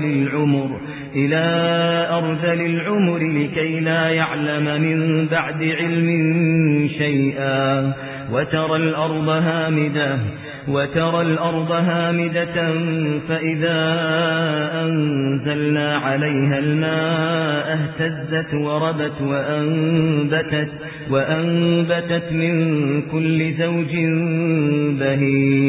أرذل العمر إلى أرذل العمر لكي لا يعلم من بعد علم شيئا. وترى الأرض هامدة وترى الأرض هامدة فإذا أنزلنا عليها الماء اهتزت وربت وأنبتت, وأنبتت من كل زوج بهيج.